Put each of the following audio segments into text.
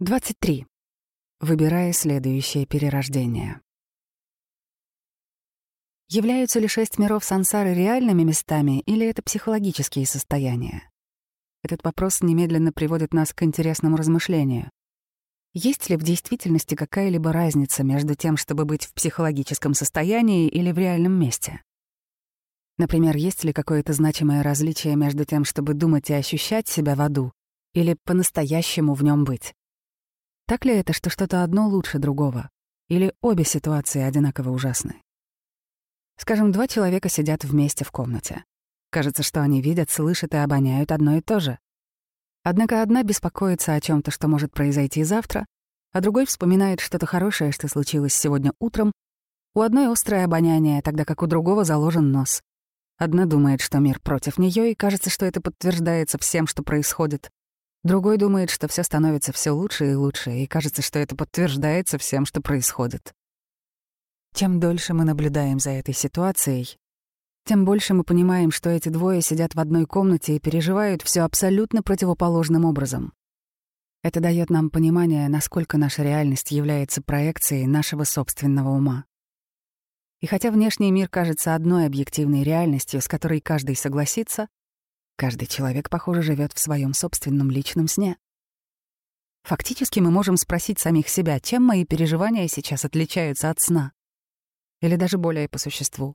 23. Выбирая следующее перерождение. Являются ли шесть миров сансары реальными местами или это психологические состояния? Этот вопрос немедленно приводит нас к интересному размышлению. Есть ли в действительности какая-либо разница между тем, чтобы быть в психологическом состоянии или в реальном месте? Например, есть ли какое-то значимое различие между тем, чтобы думать и ощущать себя в аду, или по-настоящему в нем быть? Так ли это, что что-то одно лучше другого? Или обе ситуации одинаково ужасны? Скажем, два человека сидят вместе в комнате. Кажется, что они видят, слышат и обоняют одно и то же. Однако одна беспокоится о чем то что может произойти завтра, а другой вспоминает что-то хорошее, что случилось сегодня утром. У одной острое обоняние, тогда как у другого заложен нос. Одна думает, что мир против нее, и кажется, что это подтверждается всем, что происходит. Другой думает, что все становится все лучше и лучше, и кажется, что это подтверждается всем, что происходит. Чем дольше мы наблюдаем за этой ситуацией, тем больше мы понимаем, что эти двое сидят в одной комнате и переживают все абсолютно противоположным образом. Это дает нам понимание, насколько наша реальность является проекцией нашего собственного ума. И хотя внешний мир кажется одной объективной реальностью, с которой каждый согласится, Каждый человек, похоже, живет в своем собственном личном сне. Фактически мы можем спросить самих себя, чем мои переживания сейчас отличаются от сна. Или даже более по существу.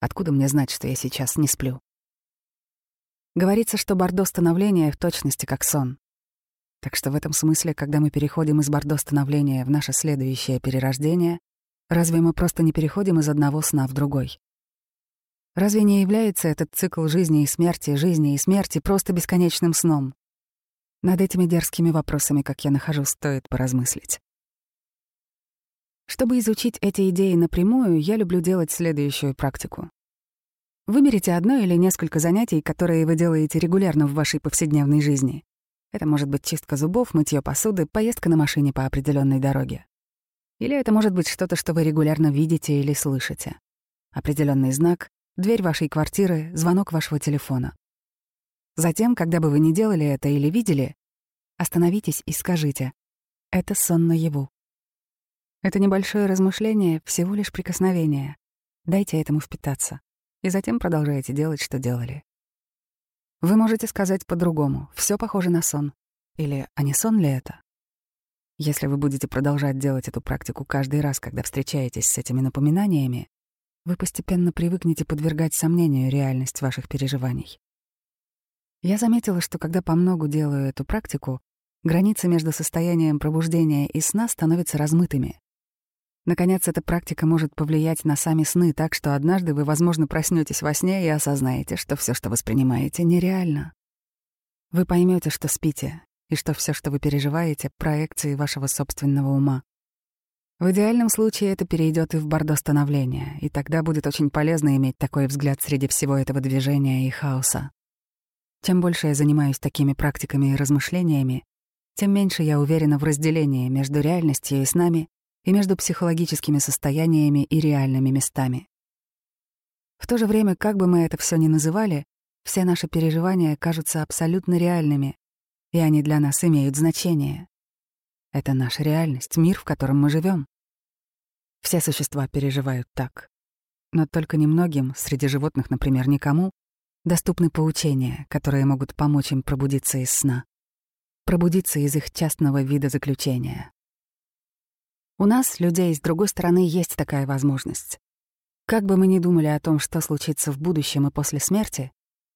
Откуда мне знать, что я сейчас не сплю? Говорится, что бордо становления в точности как сон. Так что в этом смысле, когда мы переходим из бордо становления в наше следующее перерождение, разве мы просто не переходим из одного сна в другой? Разве не является этот цикл жизни и смерти, жизни и смерти просто бесконечным сном? Над этими дерзкими вопросами, как я нахожу, стоит поразмыслить. Чтобы изучить эти идеи напрямую, я люблю делать следующую практику. Выберите одно или несколько занятий, которые вы делаете регулярно в вашей повседневной жизни. Это может быть чистка зубов, мытье посуды, поездка на машине по определенной дороге. Или это может быть что-то, что вы регулярно видите или слышите. Определенный знак, дверь вашей квартиры, звонок вашего телефона. Затем, когда бы вы не делали это или видели, остановитесь и скажите «Это сон наяву». Это небольшое размышление — всего лишь прикосновение. Дайте этому впитаться. И затем продолжайте делать, что делали. Вы можете сказать по-другому «все похоже на сон» или «а не сон ли это?» Если вы будете продолжать делать эту практику каждый раз, когда встречаетесь с этими напоминаниями, вы постепенно привыкнете подвергать сомнению реальность ваших переживаний. Я заметила, что когда по многу делаю эту практику, границы между состоянием пробуждения и сна становятся размытыми. Наконец, эта практика может повлиять на сами сны так, что однажды вы, возможно, проснетесь во сне и осознаете, что все, что воспринимаете, нереально. Вы поймете, что спите, и что все, что вы переживаете, — проекции вашего собственного ума. В идеальном случае это перейдет и в бордо становления, и тогда будет очень полезно иметь такой взгляд среди всего этого движения и хаоса. Чем больше я занимаюсь такими практиками и размышлениями, тем меньше я уверена в разделении между реальностью и снами и между психологическими состояниями и реальными местами. В то же время, как бы мы это все ни называли, все наши переживания кажутся абсолютно реальными, и они для нас имеют значение. Это наша реальность, мир, в котором мы живем. Все существа переживают так. Но только немногим, среди животных, например, никому, доступны поучения, которые могут помочь им пробудиться из сна. Пробудиться из их частного вида заключения. У нас, людей, с другой стороны, есть такая возможность. Как бы мы ни думали о том, что случится в будущем и после смерти,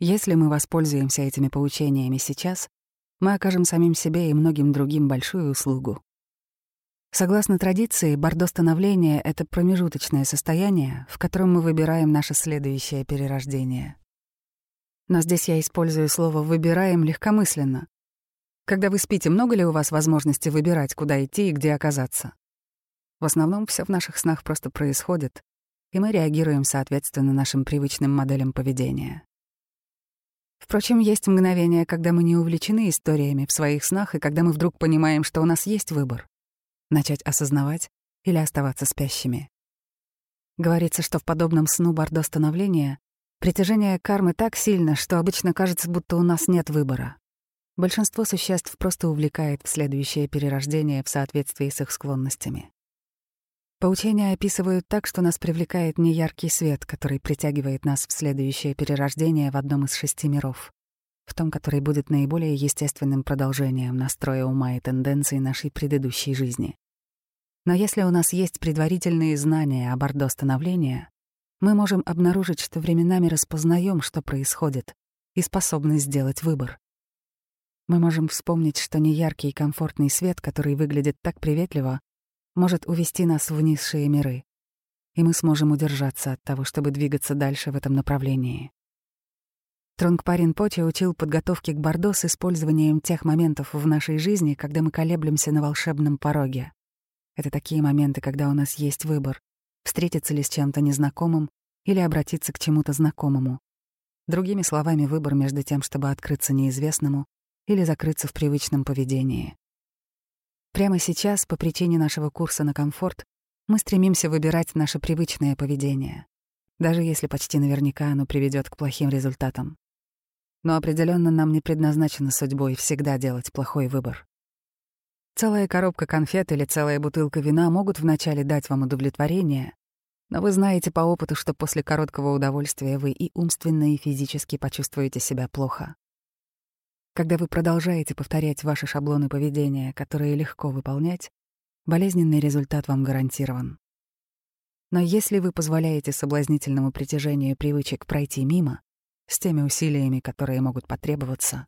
если мы воспользуемся этими поучениями сейчас, мы окажем самим себе и многим другим большую услугу. Согласно традиции, бордо становления — это промежуточное состояние, в котором мы выбираем наше следующее перерождение. Но здесь я использую слово «выбираем» легкомысленно. Когда вы спите, много ли у вас возможности выбирать, куда идти и где оказаться? В основном все в наших снах просто происходит, и мы реагируем соответственно нашим привычным моделям поведения. Впрочем, есть мгновения, когда мы не увлечены историями в своих снах, и когда мы вдруг понимаем, что у нас есть выбор начать осознавать или оставаться спящими. Говорится, что в подобном сну бордо становления притяжение кармы так сильно, что обычно кажется, будто у нас нет выбора. Большинство существ просто увлекает в следующее перерождение в соответствии с их склонностями. Поучения описывают так, что нас привлекает неяркий свет, который притягивает нас в следующее перерождение в одном из шести миров, в том, который будет наиболее естественным продолжением настроя ума и тенденций нашей предыдущей жизни. Но если у нас есть предварительные знания об ордо становления, мы можем обнаружить, что временами распознаем, что происходит, и способны сделать выбор. Мы можем вспомнить, что неяркий и комфортный свет, который выглядит так приветливо, может увести нас в низшие миры, и мы сможем удержаться от того, чтобы двигаться дальше в этом направлении. Тронгпарин Поти учил подготовке к Бордо с использованием тех моментов в нашей жизни, когда мы колеблемся на волшебном пороге. Это такие моменты, когда у нас есть выбор — встретиться ли с чем-то незнакомым или обратиться к чему-то знакомому. Другими словами, выбор между тем, чтобы открыться неизвестному или закрыться в привычном поведении. Прямо сейчас, по причине нашего курса на комфорт, мы стремимся выбирать наше привычное поведение, даже если почти наверняка оно приведет к плохим результатам. Но определенно нам не предназначено судьбой всегда делать плохой выбор. Целая коробка конфет или целая бутылка вина могут вначале дать вам удовлетворение, но вы знаете по опыту, что после короткого удовольствия вы и умственно, и физически почувствуете себя плохо. Когда вы продолжаете повторять ваши шаблоны поведения, которые легко выполнять, болезненный результат вам гарантирован. Но если вы позволяете соблазнительному притяжению привычек пройти мимо, с теми усилиями, которые могут потребоваться,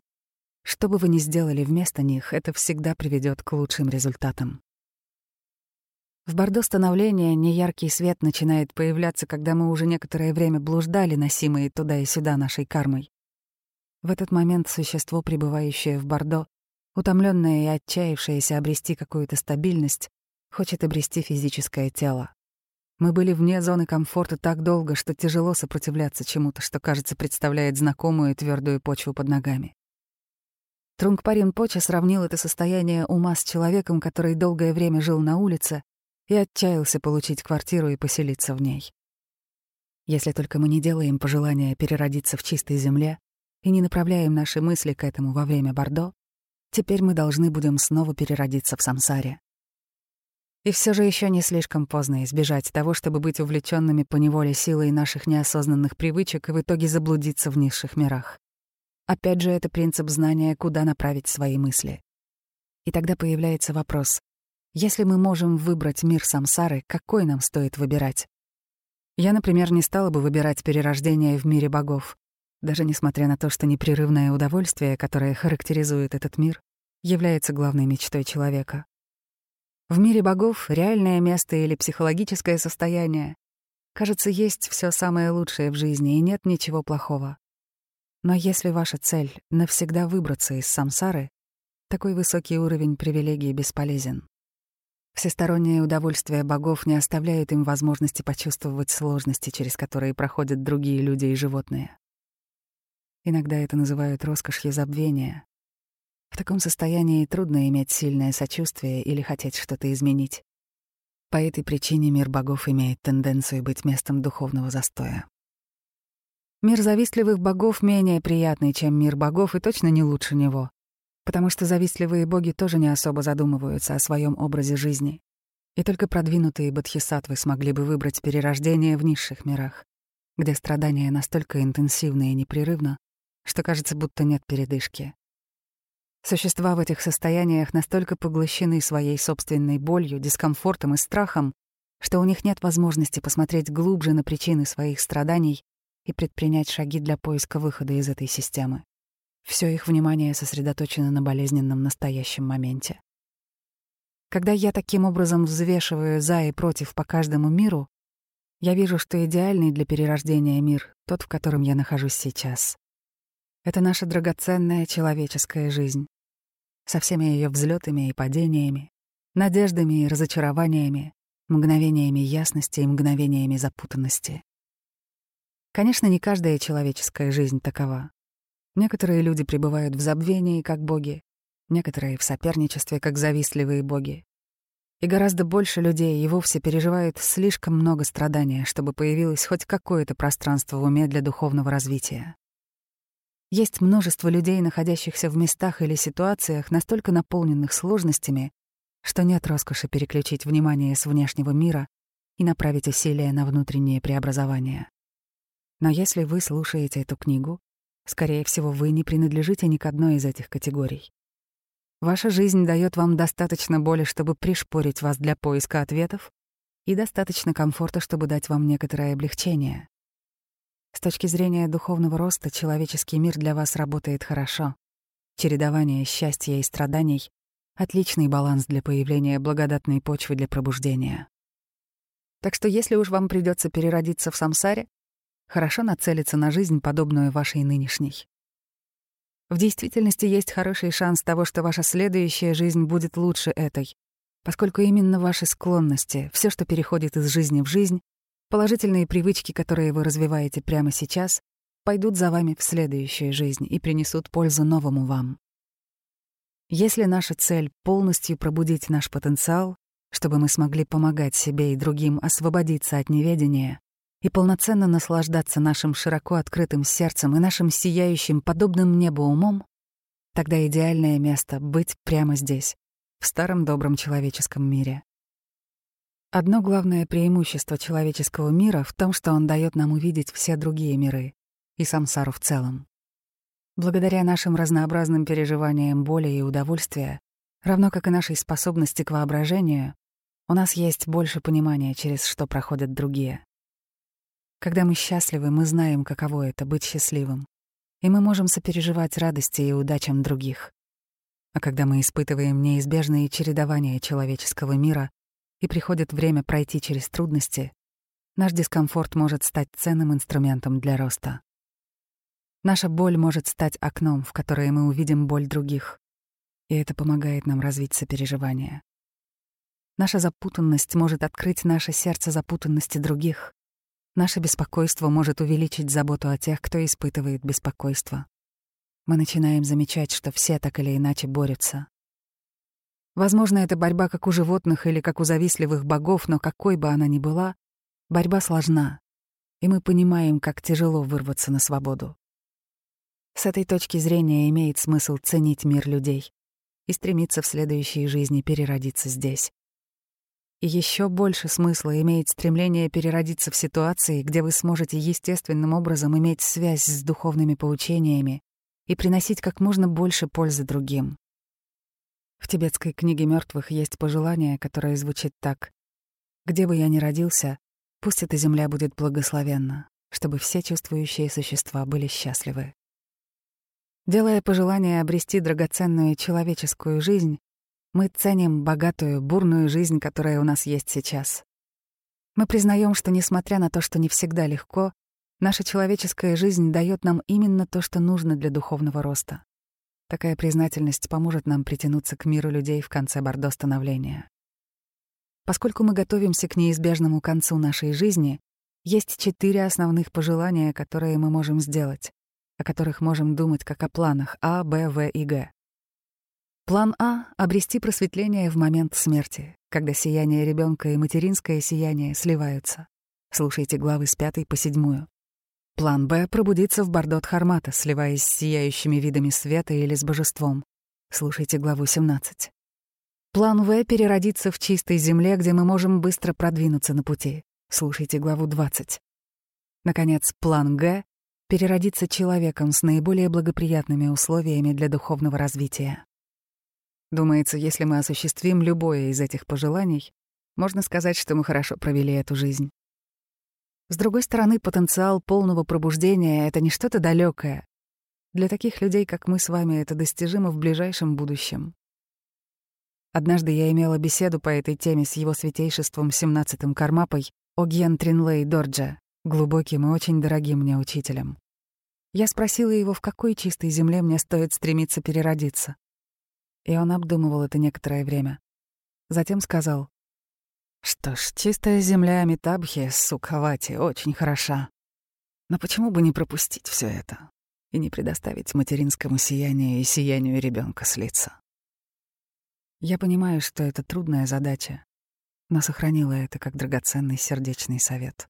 что бы вы ни сделали вместо них, это всегда приведет к лучшим результатам. В Бордо становления неяркий свет начинает появляться, когда мы уже некоторое время блуждали, носимые туда и сюда нашей кармой. В этот момент существо, пребывающее в Бордо, утомленное и отчаявшееся обрести какую-то стабильность, хочет обрести физическое тело. Мы были вне зоны комфорта так долго, что тяжело сопротивляться чему-то, что, кажется, представляет знакомую и твердую почву под ногами. Трунгпарин Поча сравнил это состояние ума с человеком, который долгое время жил на улице и отчаялся получить квартиру и поселиться в ней. Если только мы не делаем пожелания переродиться в чистой земле и не направляем наши мысли к этому во время Бордо, теперь мы должны будем снова переродиться в самсаре. И все же еще не слишком поздно избежать того, чтобы быть увлеченными по неволе силой наших неосознанных привычек и в итоге заблудиться в низших мирах. Опять же, это принцип знания, куда направить свои мысли. И тогда появляется вопрос, если мы можем выбрать мир самсары, какой нам стоит выбирать? Я, например, не стала бы выбирать перерождение в мире богов, даже несмотря на то, что непрерывное удовольствие, которое характеризует этот мир, является главной мечтой человека. В мире богов реальное место или психологическое состояние. Кажется, есть все самое лучшее в жизни, и нет ничего плохого. Но если ваша цель — навсегда выбраться из самсары, такой высокий уровень привилегий бесполезен. Всестороннее удовольствие богов не оставляет им возможности почувствовать сложности, через которые проходят другие люди и животные. Иногда это называют роскошью забвения. В таком состоянии трудно иметь сильное сочувствие или хотеть что-то изменить. По этой причине мир богов имеет тенденцию быть местом духовного застоя. Мир завистливых богов менее приятный, чем мир богов, и точно не лучше него. Потому что завистливые боги тоже не особо задумываются о своем образе жизни. И только продвинутые бодхисаттвы смогли бы выбрать перерождение в низших мирах, где страдания настолько интенсивны и непрерывно, что кажется, будто нет передышки. Существа в этих состояниях настолько поглощены своей собственной болью, дискомфортом и страхом, что у них нет возможности посмотреть глубже на причины своих страданий и предпринять шаги для поиска выхода из этой системы. Все их внимание сосредоточено на болезненном настоящем моменте. Когда я таким образом взвешиваю за и против по каждому миру, я вижу, что идеальный для перерождения мир — тот, в котором я нахожусь сейчас. Это наша драгоценная человеческая жизнь. Со всеми ее взлетами и падениями, надеждами и разочарованиями, мгновениями ясности и мгновениями запутанности. Конечно, не каждая человеческая жизнь такова. Некоторые люди пребывают в забвении, как боги, некоторые — в соперничестве, как завистливые боги. И гораздо больше людей и вовсе переживают слишком много страдания, чтобы появилось хоть какое-то пространство в уме для духовного развития. Есть множество людей, находящихся в местах или ситуациях, настолько наполненных сложностями, что нет роскоши переключить внимание с внешнего мира и направить усилия на внутреннее преобразование. Но если вы слушаете эту книгу, скорее всего, вы не принадлежите ни к одной из этих категорий. Ваша жизнь дает вам достаточно боли, чтобы пришпорить вас для поиска ответов, и достаточно комфорта, чтобы дать вам некоторое облегчение. С точки зрения духовного роста человеческий мир для вас работает хорошо. Чередование счастья и страданий — отличный баланс для появления благодатной почвы для пробуждения. Так что если уж вам придется переродиться в самсаре, хорошо нацелиться на жизнь, подобную вашей нынешней. В действительности есть хороший шанс того, что ваша следующая жизнь будет лучше этой, поскольку именно ваши склонности, все, что переходит из жизни в жизнь, Положительные привычки, которые вы развиваете прямо сейчас, пойдут за вами в следующую жизнь и принесут пользу новому вам. Если наша цель — полностью пробудить наш потенциал, чтобы мы смогли помогать себе и другим освободиться от неведения и полноценно наслаждаться нашим широко открытым сердцем и нашим сияющим, подобным небу умом, тогда идеальное место — быть прямо здесь, в старом добром человеческом мире. Одно главное преимущество человеческого мира в том, что он дает нам увидеть все другие миры и самсару в целом. Благодаря нашим разнообразным переживаниям боли и удовольствия, равно как и нашей способности к воображению, у нас есть больше понимания, через что проходят другие. Когда мы счастливы, мы знаем, каково это — быть счастливым, и мы можем сопереживать радости и удачам других. А когда мы испытываем неизбежные чередования человеческого мира, и приходит время пройти через трудности, наш дискомфорт может стать ценным инструментом для роста. Наша боль может стать окном, в которое мы увидим боль других, и это помогает нам развить сопереживание. Наша запутанность может открыть наше сердце запутанности других. Наше беспокойство может увеличить заботу о тех, кто испытывает беспокойство. Мы начинаем замечать, что все так или иначе борются. Возможно, это борьба как у животных или как у завистливых богов, но какой бы она ни была, борьба сложна, и мы понимаем, как тяжело вырваться на свободу. С этой точки зрения имеет смысл ценить мир людей и стремиться в следующей жизни переродиться здесь. И еще больше смысла имеет стремление переродиться в ситуации, где вы сможете естественным образом иметь связь с духовными поучениями и приносить как можно больше пользы другим. В тибетской книге мертвых есть пожелание, которое звучит так. «Где бы я ни родился, пусть эта земля будет благословенна, чтобы все чувствующие существа были счастливы». Делая пожелание обрести драгоценную человеческую жизнь, мы ценим богатую, бурную жизнь, которая у нас есть сейчас. Мы признаем, что, несмотря на то, что не всегда легко, наша человеческая жизнь дает нам именно то, что нужно для духовного роста. Такая признательность поможет нам притянуться к миру людей в конце бордо становления. Поскольку мы готовимся к неизбежному концу нашей жизни, есть четыре основных пожелания, которые мы можем сделать, о которых можем думать как о планах А, Б, В и Г. План А — обрести просветление в момент смерти, когда сияние ребенка и материнское сияние сливаются. Слушайте главы с пятой по седьмую. План «Б» — пробудиться в Бардот Хармата, сливаясь с сияющими видами света или с божеством. Слушайте главу 17. План «В» — переродиться в чистой земле, где мы можем быстро продвинуться на пути. Слушайте главу 20. Наконец, план «Г» — переродиться человеком с наиболее благоприятными условиями для духовного развития. Думается, если мы осуществим любое из этих пожеланий, можно сказать, что мы хорошо провели эту жизнь. С другой стороны, потенциал полного пробуждения — это не что-то далекое. Для таких людей, как мы с вами, это достижимо в ближайшем будущем. Однажды я имела беседу по этой теме с его святейшеством 17-м Кармапой Огьен Тринлей Дорджа, глубоким и очень дорогим мне учителем. Я спросила его, в какой чистой земле мне стоит стремиться переродиться. И он обдумывал это некоторое время. Затем сказал, что ж, чистая земля Амитабхи, Сукхавати, очень хороша. Но почему бы не пропустить все это и не предоставить материнскому сиянию и сиянию ребенка слиться? Я понимаю, что это трудная задача, но сохранила это как драгоценный сердечный совет.